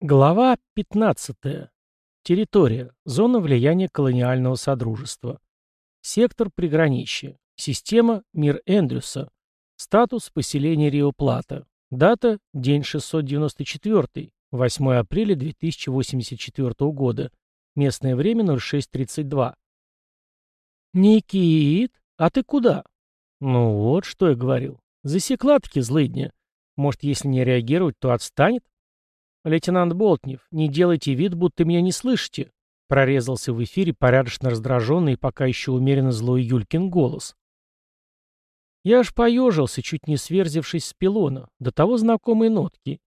Глава 15. Территория. Зона влияния колониального содружества. Сектор приграничья. Система Мир Эндрюса. Статус поселения Рио-Плата. Дата – день 694, 8 апреля 2084 года. Местное время 06.32. «Никит, а ты куда?» «Ну вот, что я говорил. Засекла-таки злыдня. Может, если не реагировать, то отстанет?» «Лейтенант Болтнев, не делайте вид, будто меня не слышите», прорезался в эфире порядочно раздраженный и пока еще умеренно злой Юлькин голос. Я аж поежился, чуть не сверзившись с пилона, до того знакомые нотки.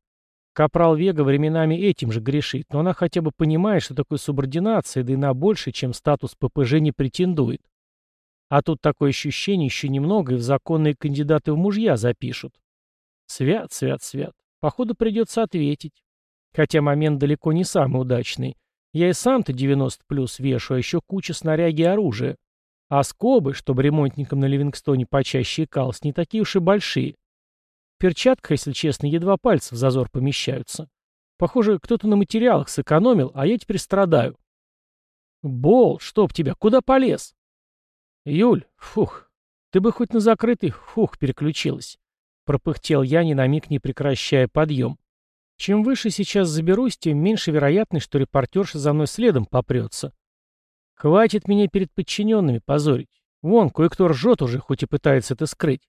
Капрал Вега временами этим же грешит, но она хотя бы понимает, что такое субординация, да и на больше, чем статус ППЖ не претендует. А тут такое ощущение еще немного, и в законные кандидаты в мужья запишут. Свят, свят, свят. Походу придется ответить. Хотя момент далеко не самый удачный. Я и сам-то 90 плюс вешу, а еще куча снаряги и оружия. А скобы, чтобы ремонтникам на Ливингстоне почаще икалось, не такие уж и большие. В перчатках, если честно, едва пальцы в зазор помещаются. Похоже, кто-то на материалах сэкономил, а я теперь страдаю. Бол, чтоб тебя, куда полез? Юль, фух, ты бы хоть на закрытый, фух, переключилась. Пропыхтел я, ни на миг не прекращая подъем. Чем выше сейчас заберусь, тем меньше вероятность, что репортерша за мной следом попрется. Хватит меня перед подчиненными позорить. Вон, кое-кто ржет уже, хоть и пытается это скрыть.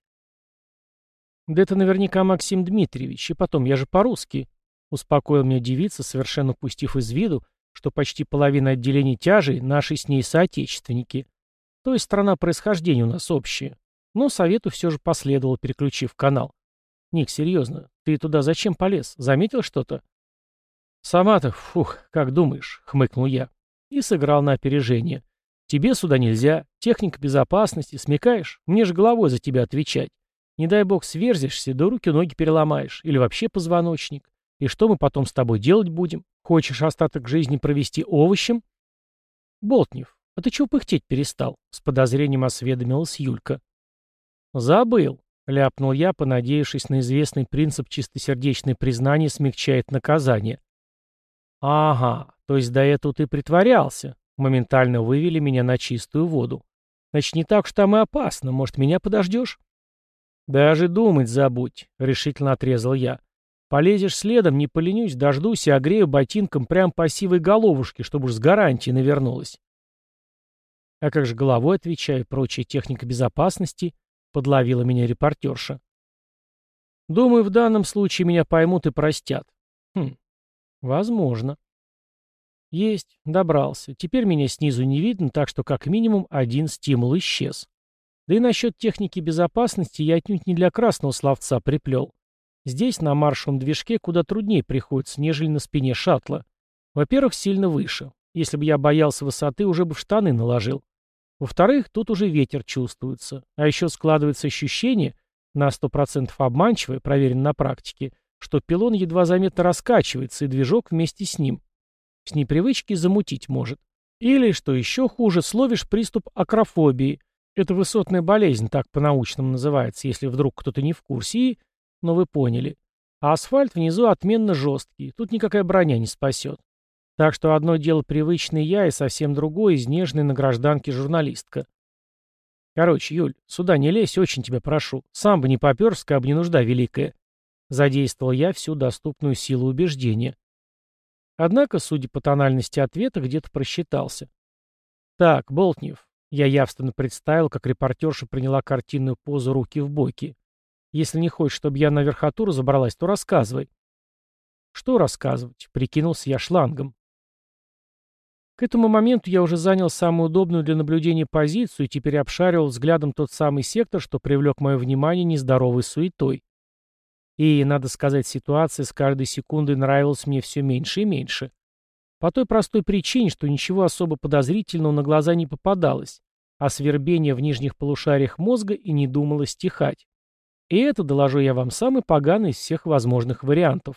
Да это наверняка Максим Дмитриевич, и потом, я же по-русски. Успокоил меня девица, совершенно пустив из виду, что почти половина отделений тяжей наши с ней соотечественники. То есть страна происхождения у нас общая. Но совету все же последовало, переключив канал. Ник, серьезно, ты туда зачем полез? Заметил что-то? Сама-то, фух, как думаешь, хмыкнул я. И сыграл на опережение. Тебе сюда нельзя, техника безопасности, смекаешь? Мне же головой за тебя отвечать. Не дай бог сверзишься, да руки-ноги переломаешь, или вообще позвоночник. И что мы потом с тобой делать будем? Хочешь остаток жизни провести овощем? Болтнев, а ты чего пыхтеть перестал? С подозрением осведомилась Юлька. Забыл. — ляпнул я, понадеявшись на известный принцип чистосердечное признание смягчает наказание. «Ага, то есть до этого ты притворялся», — моментально вывели меня на чистую воду. «Значит, не так уж там и опасно, может, меня подождешь?» «Даже думать забудь», — решительно отрезал я. «Полезешь следом, не поленюсь, дождусь и огрею ботинком прям по сивой головушке, чтобы уж с гарантией навернулась». А как же головой отвечаю, прочая техника безопасности? Подловила меня репортерша. Думаю, в данном случае меня поймут и простят. Хм, возможно. Есть, добрался. Теперь меня снизу не видно, так что как минимум один стимул исчез. Да и насчет техники безопасности я отнюдь не для красного словца приплел. Здесь, на маршевом движке, куда труднее приходится, нежели на спине шаттла. Во-первых, сильно выше. Если бы я боялся высоты, уже бы в штаны наложил. Во-вторых, тут уже ветер чувствуется. А еще складывается ощущение, на 100% обманчивое, проверено на практике, что пилон едва заметно раскачивается, и движок вместе с ним. С непривычки замутить может. Или, что еще хуже, словишь приступ акрофобии. Это высотная болезнь, так по-научному называется, если вдруг кто-то не в курсе, и... Но вы поняли. А асфальт внизу отменно жесткий, тут никакая броня не спасет. Так что одно дело привычный я и совсем другое изнежный на гражданке журналистка. Короче, Юль, сюда не лезь, очень тебя прошу. Сам бы не попер, скаб не нужда великая. Задействовал я всю доступную силу убеждения. Однако, судя по тональности ответа, где-то просчитался. Так, Болтнев. Я явственно представил, как репортерша приняла картинную позу руки в боки. Если не хочешь, чтобы я на верхотуру забралась, то рассказывай. Что рассказывать? Прикинулся я шлангом. К этому моменту я уже занял самую удобную для наблюдения позицию и теперь обшаривал взглядом тот самый сектор, что привлек мое внимание нездоровой суетой. И, надо сказать, ситуация с каждой секундой нравилась мне все меньше и меньше. По той простой причине, что ничего особо подозрительного на глаза не попадалось, а свербение в нижних полушариях мозга и не думало стихать. И это, доложу я вам, самый поганый из всех возможных вариантов.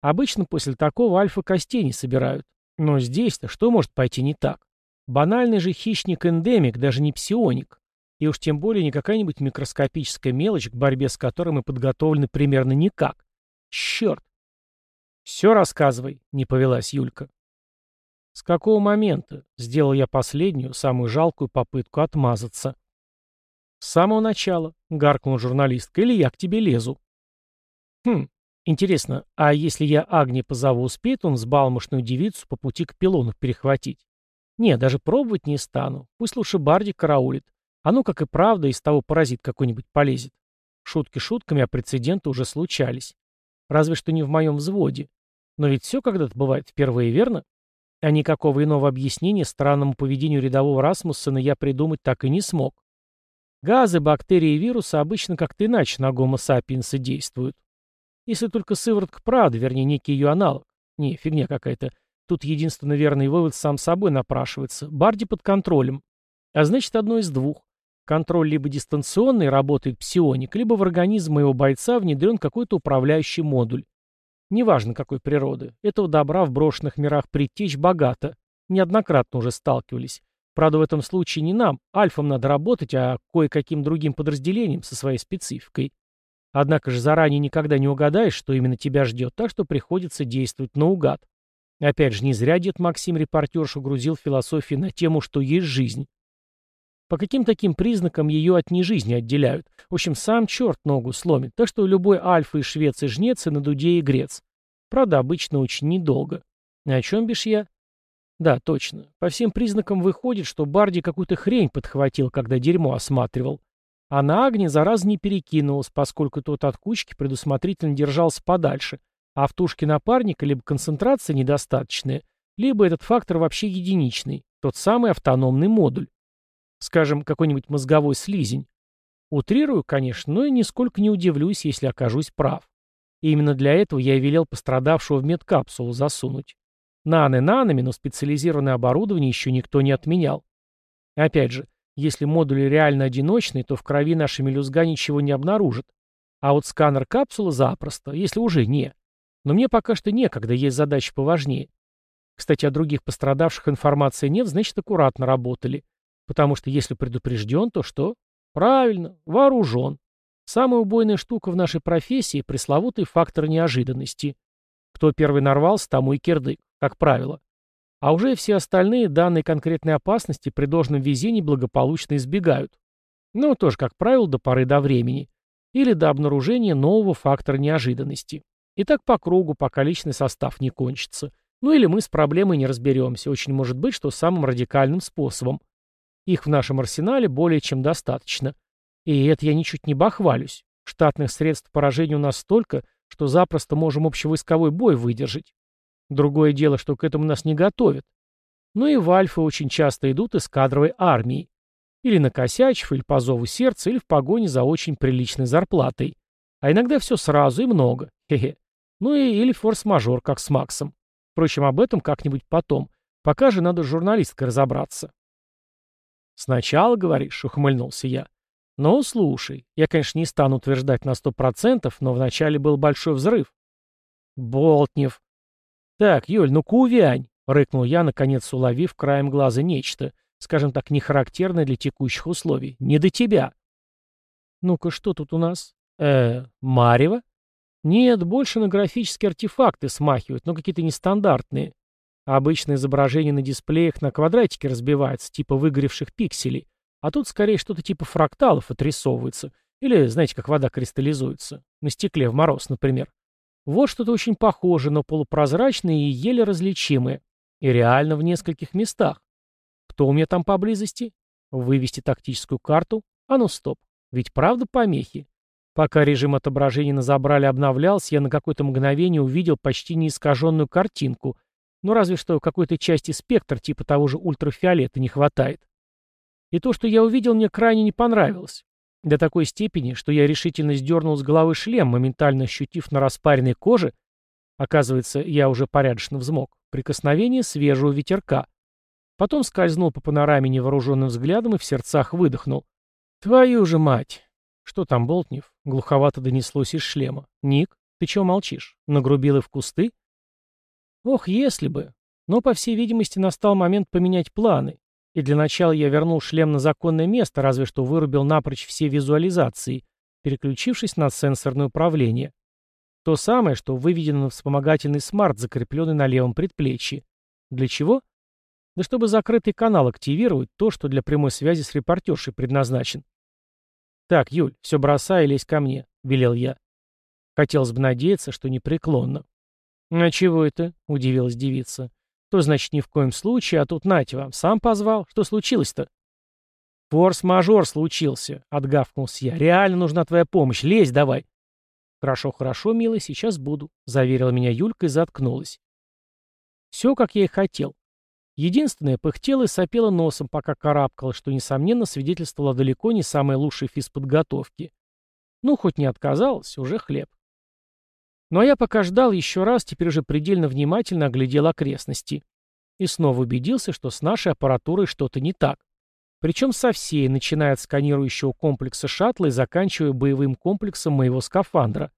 Обычно после такого альфа костей не собирают. Но здесь-то что может пойти не так? Банальный же хищник-эндемик, даже не псионик. И уж тем более не какая-нибудь микроскопическая мелочь, к борьбе с которой мы подготовлены примерно никак. Черт! «Все рассказывай», — не повелась Юлька. С какого момента сделал я последнюю, самую жалкую попытку отмазаться? С самого начала, гаркнул журналистка, или я к тебе лезу. Хм, интересно, а если я Агни позову, успеет он взбалмошную девицу по пути к пилону перехватить? Не, даже пробовать не стану. Пусть лучше Барди караулит. А ну, как и правда, из того паразит какой-нибудь полезет. Шутки шутками, а прецеденты уже случались. Разве что не в моем взводе. Но ведь все когда-то бывает впервые, верно? А никакого иного объяснения странному поведению рядового Расмуссена я придумать так и не смог. Газы, бактерии и вирусы обычно как-то иначе на гомо действуют. Если только сыворотка правды, вернее, некий ее аналог. Не, фигня какая-то. Тут единственно верный вывод сам собой напрашивается. Барди под контролем. А значит, одно из двух. Контроль либо дистанционный, работает псионик, либо в организм моего бойца внедрен какой-то управляющий модуль. Неважно какой природы. Этого добра в брошенных мирах предтечь богато. Неоднократно уже сталкивались. Правда, в этом случае не нам, альфам надо работать, а кое-каким другим подразделениям со своей спецификой. Однако же заранее никогда не угадаешь, что именно тебя ждет, так что приходится действовать наугад. Опять же, не зря дед Максим репортершу грузил философии на тему, что есть жизнь. По каким таким признакам ее от нежизни отделяют? В общем, сам черт ногу сломит, так что любой альфа и швец и жнец и на дуде и грец. Правда, обычно очень недолго. И о чем бишь я? Да, точно. По всем признакам выходит, что Барди какую-то хрень подхватил, когда дерьмо осматривал. А на Агне зараз не перекинулся, поскольку тот от кучки предусмотрительно держался подальше, а в тушке напарника либо концентрация недостаточная, либо этот фактор вообще единичный, тот самый автономный модуль. Скажем, какой-нибудь мозговой слизень. Утрирую, конечно, но и нисколько не удивлюсь, если окажусь прав. И именно для этого я и велел пострадавшего в медкапсулу засунуть. Наны нанами, но специализированное оборудование еще никто не отменял. Опять же, если модули реально одиночные, то в крови наши мелюзга ничего не обнаружат. А вот сканер капсулы запросто, если уже не. Но мне пока что некогда, есть задачи поважнее. Кстати, о других пострадавших информации нет, значит, аккуратно работали. Потому что если предупрежден, то что? Правильно, вооружен. Самая убойная штука в нашей профессии – пресловутый фактор неожиданности. Кто первый нарвался, тому и кирдык как правило. А уже все остальные данные конкретной опасности при должном везении благополучно избегают. Ну, тоже, как правило, до поры до времени. Или до обнаружения нового фактора неожиданности. И так по кругу, пока личный состав не кончится. Ну или мы с проблемой не разберемся. Очень может быть, что самым радикальным способом. Их в нашем арсенале более чем достаточно. И это я ничуть не бахвалюсь. Штатных средств поражения у нас столько, что запросто можем общевойсковой бой выдержать. Другое дело, что к этому нас не готовят. Но и в Альфы очень часто идут из кадровой армии. Или накосячив, или по зову сердца, или в погоне за очень приличной зарплатой. А иногда все сразу и много. Хе-хе. Ну и или форс-мажор, как с Максом. Впрочем, об этом как-нибудь потом. Пока же надо с журналисткой разобраться. «Сначала, говоришь», — ухмыльнулся я. «Ну, слушай, я, конечно, не стану утверждать на сто процентов, но вначале был большой взрыв». «Болтнев», «Так, Юль, ну-ка увянь!» — рыкнул я, наконец уловив краем глаза нечто, скажем так, не характерное для текущих условий. «Не до тебя!» «Ну-ка, что тут у нас? э Марево?» «Нет, больше на графические артефакты смахивают, но какие-то нестандартные. Обычно изображение на дисплеях на квадратике разбивается, типа выгоревших пикселей, а тут скорее что-то типа фракталов отрисовывается. Или, знаете, как вода кристаллизуется. На стекле в мороз, например. Вот что-то очень похожее, но полупрозрачное и еле различимое. И реально в нескольких местах. Кто у меня там поблизости? Вывести тактическую карту? А ну стоп. Ведь правда помехи? Пока режим отображения на забрале обновлялся, я на какое-то мгновение увидел почти неискаженную картинку. Ну разве что какой-то части спектра типа того же ультрафиолета не хватает. И то, что я увидел, мне крайне не понравилось. До такой степени, что я решительно сдернул с головы шлем, моментально ощутив на распаренной коже, оказывается, я уже порядочно взмок, прикосновение свежего ветерка. Потом скользнул по панораме невооруженным взглядом и в сердцах выдохнул. «Твою же мать!» «Что там, Болтнев?» — глуховато донеслось из шлема. «Ник, ты чего молчишь? Нагрубил и в кусты?» «Ох, если бы!» Но, по всей видимости, настал момент поменять планы. И для начала я вернул шлем на законное место, разве что вырубил напрочь все визуализации, переключившись на сенсорное управление. То самое, что выведено на вспомогательный смарт, закрепленный на левом предплечье. Для чего? Да чтобы закрытый канал активировать, то, что для прямой связи с репортершей предназначен. «Так, Юль, все бросай и лезь ко мне», — велел я. Хотелось бы надеяться, что непреклонно. «А чего это?» — удивилась девица. «То, значит, ни в коем случае, а тут нате вам. Сам позвал. Что случилось-то?» «Форс-мажор случился», — отгавкнулся я. «Реально нужна твоя помощь. Лезь давай». «Хорошо, хорошо, милый, сейчас буду», — заверила меня Юлька и заткнулась. Все, как я и хотел. Единственное, пыхтела и сопела носом, пока карабкала, что, несомненно, свидетельствовало далеко не самой лучшей физподготовки. Ну, хоть не отказалась, уже хлеб. Ну а я пока ждал еще раз, теперь уже предельно внимательно оглядел окрестности. И снова убедился, что с нашей аппаратурой что-то не так. Причем со всей, начиная от сканирующего комплекса шаттла и заканчивая боевым комплексом моего скафандра.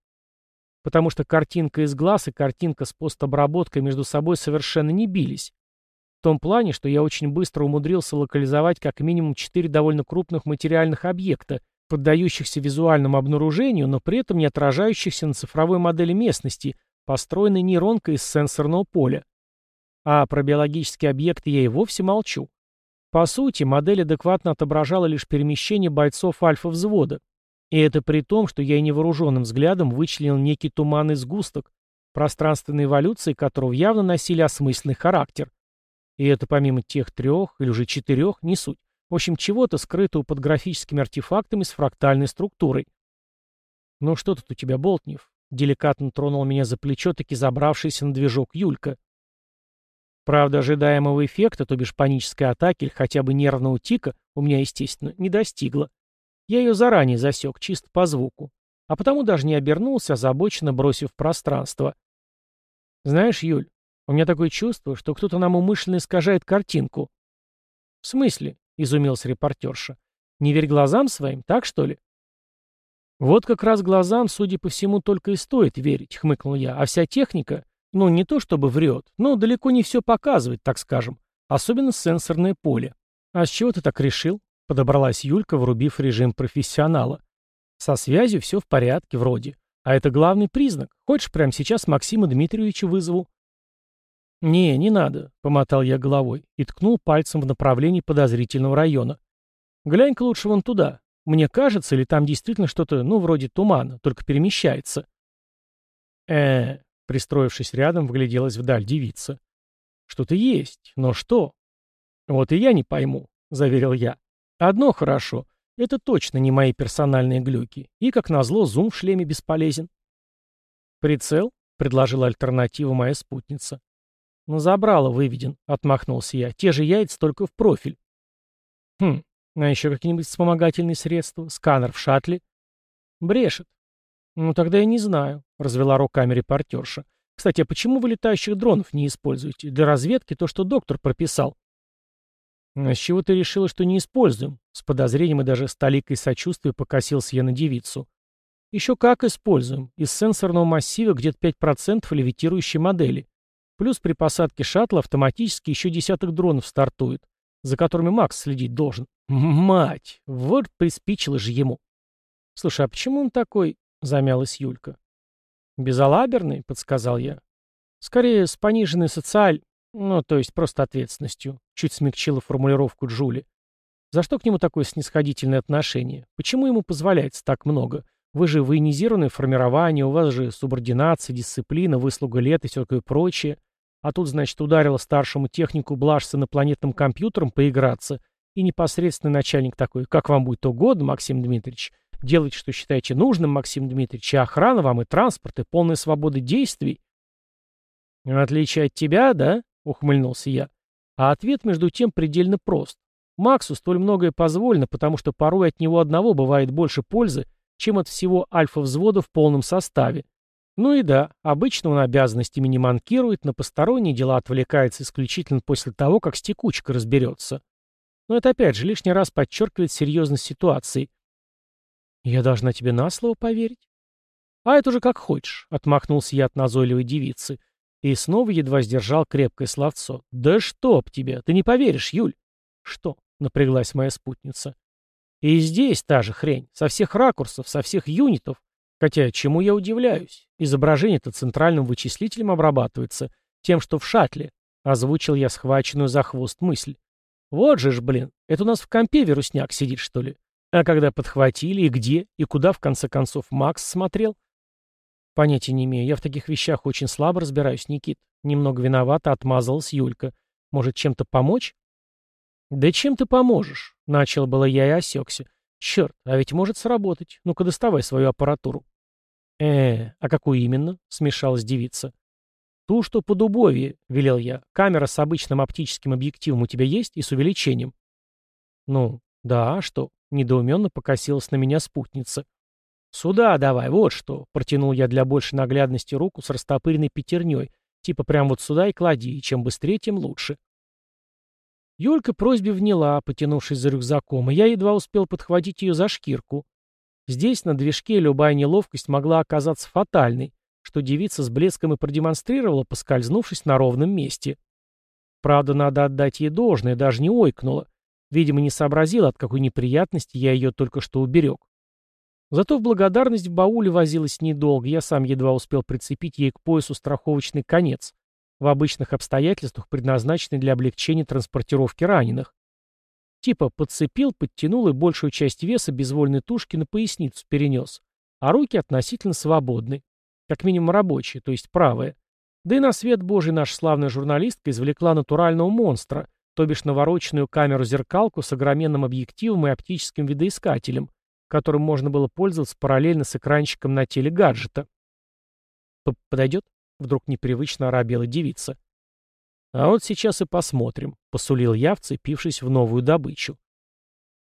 Потому что картинка из глаз и картинка с постобработкой между собой совершенно не бились. В том плане, что я очень быстро умудрился локализовать как минимум четыре довольно крупных материальных объекта, поддающихся визуальному обнаружению, но при этом не отражающихся на цифровой модели местности, построенной нейронкой из сенсорного поля. А про биологические объекты я и вовсе молчу. По сути, модель адекватно отображала лишь перемещение бойцов альфа-взвода. И это при том, что я и невооруженным взглядом вычленил некий туманный сгусток, пространственной эволюции которого явно носили осмысленный характер. И это помимо тех трех, или уже четырех, не суть. В общем, чего-то скрытого под графическими артефактами с фрактальной структурой. «Ну что тут у тебя, Болтнев?» Деликатно тронул меня за плечо, таки забравшийся на движок Юлька. Правда, ожидаемого эффекта, то бишь панической атаки или хотя бы нервного тика, у меня, естественно, не достигло. Я ее заранее засек, чисто по звуку. А потому даже не обернулся, озабоченно бросив пространство. «Знаешь, Юль, у меня такое чувство, что кто-то нам умышленно искажает картинку. В смысле? Изумился репортерша. Не верь глазам своим, так что ли? Вот как раз глазам, судя по всему, только и стоит верить, хмыкнул я. А вся техника, ну не то чтобы врет, но далеко не все показывает, так скажем. Особенно сенсорное поле. А с чего ты так решил? Подобралась Юлька, врубив режим профессионала. Со связью все в порядке вроде. А это главный признак. Хочешь, прямо сейчас Максима Дмитриевича вызову? «Не, не надо», — помотал я головой и ткнул пальцем в направлении подозрительного района. «Глянь-ка лучше вон туда. Мне кажется, или там действительно что-то, ну, вроде тумана, только перемещается». э пристроившись рядом, вгляделась вдаль девица. «Что-то есть, но что?» «Вот и я не пойму», — заверил я. «Одно хорошо. Это точно не мои персональные глюки. И, как назло, зум в шлеме бесполезен». «Прицел?» — предложила альтернативу моя спутница. «На забрало выведен», — отмахнулся я. «Те же яйца, только в профиль». «Хм, а еще какие-нибудь вспомогательные средства? Сканер в шаттле?» «Брешет». «Ну, тогда я не знаю», — развела руками репортерша. «Кстати, а почему вы летающих дронов не используете? Для разведки то, что доктор прописал». «А с чего ты решила, что не используем?» С подозрением и даже с толикой сочувствия покосился я на девицу. «Еще как используем. Из сенсорного массива где-то 5% левитирующей модели. Плюс при посадке шаттла автоматически еще десяток дронов стартует, за которыми Макс следить должен. Мать! Вот приспичило же ему. Слушай, а почему он такой? Замялась Юлька. Безалаберный, подсказал я. Скорее, с пониженной социаль... Ну, то есть просто ответственностью. Чуть смягчила формулировку Джули. За что к нему такое снисходительное отношение? Почему ему позволяется так много? Вы же военизированное формирование, у вас же субординация, дисциплина, выслуга лет и все такое прочее. А тут, значит, ударила старшему технику блажь с инопланетным компьютером поиграться, и непосредственный начальник такой, как вам будет угодно, Максим Дмитриевич, делайте, что считаете нужным, Максим Дмитриевич, и охрана вам, и транспорт, и полная свобода действий. В отличие от тебя, да? — ухмыльнулся я. А ответ, между тем, предельно прост. Максу столь многое позволено, потому что порой от него одного бывает больше пользы, чем от всего альфа-взвода в полном составе. Ну и да, обычно он обязанностями не манкирует, на посторонние дела отвлекается исключительно после того, как с текучкой разберется. Но это опять же лишний раз подчеркивает серьезность ситуации. «Я должна тебе на слово поверить?» «А это уже как хочешь», — отмахнулся я от назойливой девицы. И снова едва сдержал крепкое словцо. «Да чтоб тебе! Ты не поверишь, Юль!» «Что?» — напряглась моя спутница. «И здесь та же хрень. Со всех ракурсов, со всех юнитов. Хотя, чему я удивляюсь? Изображение-то центральным вычислителем обрабатывается, тем, что в шаттле. Озвучил я схваченную за хвост мысль. Вот же ж, блин, это у нас в компе вирусняк сидит, что ли? А когда подхватили, и где, и куда, в конце концов, Макс смотрел? Понятия не имею, я в таких вещах очень слабо разбираюсь, Никит. Немного виновата отмазалась Юлька. Может, чем-то помочь? Да чем ты поможешь? Начал было я и осекся. Черт, а ведь может сработать. Ну-ка доставай свою аппаратуру. э а какую именно? Смешалась девица. «Ту, что по дубовье», — велел я. «Камера с обычным оптическим объективом у тебя есть и с увеличением?» «Ну, да, а что?» — недоуменно покосилась на меня спутница. «Сюда давай, вот что!» — протянул я для большей наглядности руку с растопыренной пятерней. Типа прям вот сюда и клади, и чем быстрее, тем лучше. Юлька просьбе вняла, потянувшись за рюкзаком, и я едва успел подхватить ее за шкирку. Здесь, на движке, любая неловкость могла оказаться фатальной, что девица с блеском и продемонстрировала, поскользнувшись на ровном месте. Правда, надо отдать ей должное, даже не ойкнула. Видимо, не сообразила, от какой неприятности я ее только что уберег. Зато в благодарность в бауле возилась недолго, я сам едва успел прицепить ей к поясу страховочный конец, в обычных обстоятельствах предназначенный для облегчения транспортировки раненых. Типа подцепил, подтянул и большую часть веса безвольной тушки на поясницу перенес, а руки относительно свободны. Как минимум рабочие, то есть правые. Да и на свет божий наша славная журналистка извлекла натурального монстра, то бишь навороченную камеру-зеркалку с огроменным объективом и оптическим видоискателем, которым можно было пользоваться параллельно с экранчиком на теле гаджета. «Подойдет?» — вдруг непривычно оробела девица. «А вот сейчас и посмотрим», — посулил я, вцепившись в новую добычу.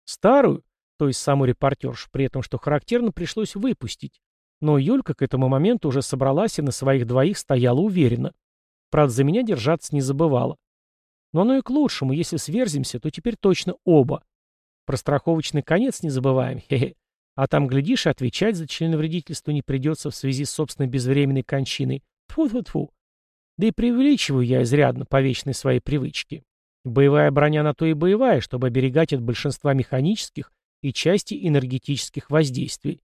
Старую, то есть саму репортершу, при этом, что характерно, пришлось выпустить, но Юлька к этому моменту уже собралась и на своих двоих стояла уверенно. Правда, за меня держаться не забывала. Но оно и к лучшему, если сверзимся, то теперь точно оба. Про страховочный конец не забываем, хе-хе. А там, глядишь, отвечать за членовредительство не придется в связи с собственной безвременной кончиной. Тьфу-тьфу-тьфу. Да и преувеличиваю я изрядно по вечной своей привычке. Боевая броня на то и боевая, чтобы оберегать от большинства механических и части энергетических воздействий.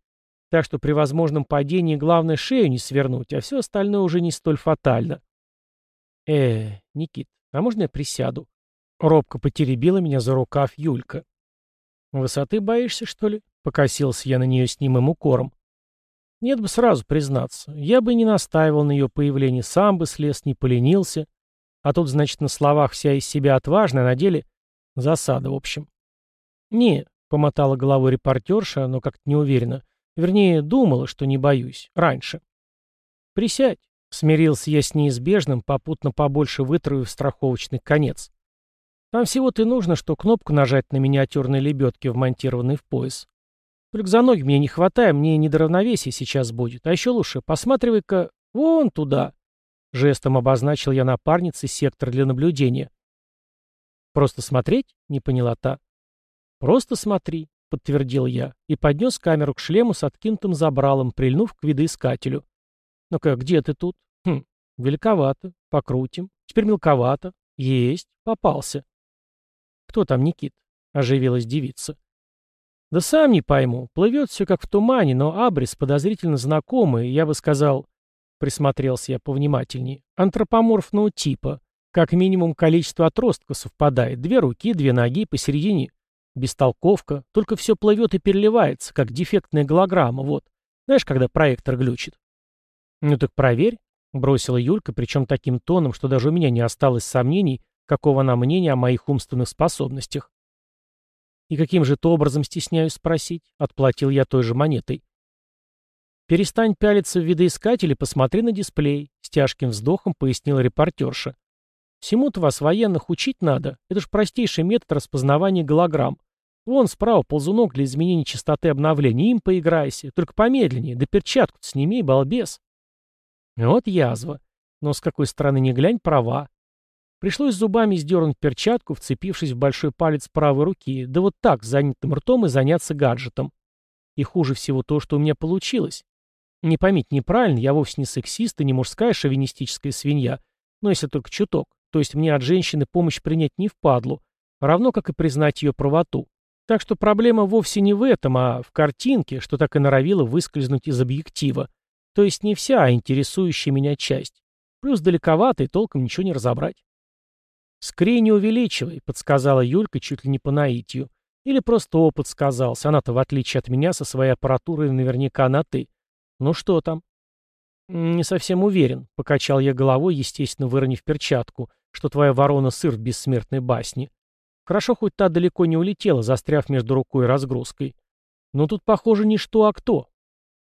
Так что при возможном падении главное шею не свернуть, а все остальное уже не столь фатально. Э, Никит, а можно я присяду? Робко потеребила меня за рукав Юлька. Высоты боишься, что ли? Покосился я на нее с немым укором. Нет бы сразу признаться. Я бы не настаивал на ее появлении, сам бы слез, не поленился. А тут, значит, на словах вся из себя отважная, на деле засада, в общем. Не, помотала головой репортерша, но как-то неуверенно. Вернее, думала, что не боюсь. Раньше. «Присядь», — смирился я с неизбежным, попутно побольше вытравив страховочный конец. «Там всего-то и нужно, что кнопку нажать на миниатюрной лебедке, вмонтированной в пояс. Только за ноги мне не хватает, мне не до равновесия сейчас будет. А еще лучше, посматривай-ка вон туда». Жестом обозначил я напарнице сектор для наблюдения. «Просто смотреть?» — не поняла та. «Просто смотри», подтвердил я, и поднес камеру к шлему с откинутым забралом, прильнув к видоискателю. «Ну-ка, где ты тут?» «Хм, великовато. Покрутим. Теперь мелковато. Есть. Попался». «Кто там, Никит?» — оживилась девица. «Да сам не пойму. Плывет все как в тумане, но абрис подозрительно знакомый, я бы сказал...» Присмотрелся я повнимательнее. «Антропоморфного типа. Как минимум количество отростков совпадает. Две руки, две ноги, посередине Бестолковка, только все плывет и переливается, как дефектная голограмма, вот. Знаешь, когда проектор глючит? Ну так проверь, бросила Юлька, причем таким тоном, что даже у меня не осталось сомнений, какого она мнения о моих умственных способностях. И каким же то образом стесняюсь спросить? Отплатил я той же монетой. «Перестань пялиться в видоискатель и посмотри на дисплей», — с тяжким вздохом пояснила репортерша. Всему-то вас, военных, учить надо. Это же простейший метод распознавания голограмм. Вон справа ползунок для изменения частоты обновления. Им поиграйся. Только помедленнее. Да перчатку сними, балбес. Вот язва. Но с какой стороны не глянь, права. Пришлось зубами сдернуть перчатку, вцепившись в большой палец правой руки. Да вот так, занятым ртом и заняться гаджетом. И хуже всего то, что у меня получилось. Не поймите неправильно, я вовсе не сексист и не мужская шовинистическая свинья, но если только чуток. То есть мне от женщины помощь принять не впадлу, равно как и признать ее правоту. Так что проблема вовсе не в этом, а в картинке, что так и норовило выскользнуть из объектива. То есть не вся, а интересующая меня часть. Плюс далековато и толком ничего не разобрать. «Скрей не увеличивай», — подсказала Юлька чуть ли не по наитию. Или просто опыт сказался. Она-то, в отличие от меня, со своей аппаратурой наверняка на «ты». Ну что там? Не совсем уверен, — покачал я головой, естественно, выронив перчатку, что твоя ворона сыр в бессмертной басне. Хорошо, хоть та далеко не улетела, застряв между рукой и разгрузкой. Но тут, похоже, не что, а кто.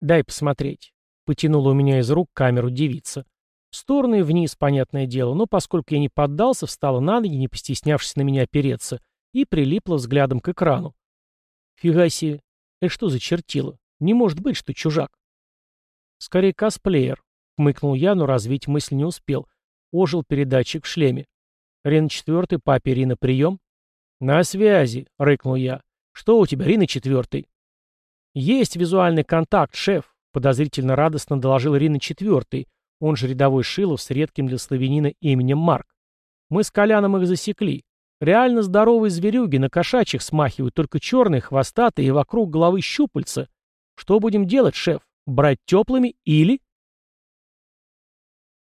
Дай посмотреть. Потянула у меня из рук камеру девица. И вниз, понятное дело, но поскольку я не поддался, встала на ноги, не постеснявшись на меня опереться, и прилипла взглядом к экрану. Фига себе. Это что за чертило? Не может быть, что чужак. Скорее косплеер. Хмыкнул я, но развить мысль не успел. Ожил передатчик в шлеме. Рина четвертый, папе Рина, прием. На связи, рыкнул я. Что у тебя, Рина четвертый? Есть визуальный контакт, шеф, подозрительно радостно доложил Рина четвертый, он же рядовой Шилов с редким для славянина именем Марк. Мы с Коляном их засекли. Реально здоровые зверюги на кошачьих смахивают, только черные, хвостатые и вокруг головы щупальца. Что будем делать, шеф? Брать теплыми или...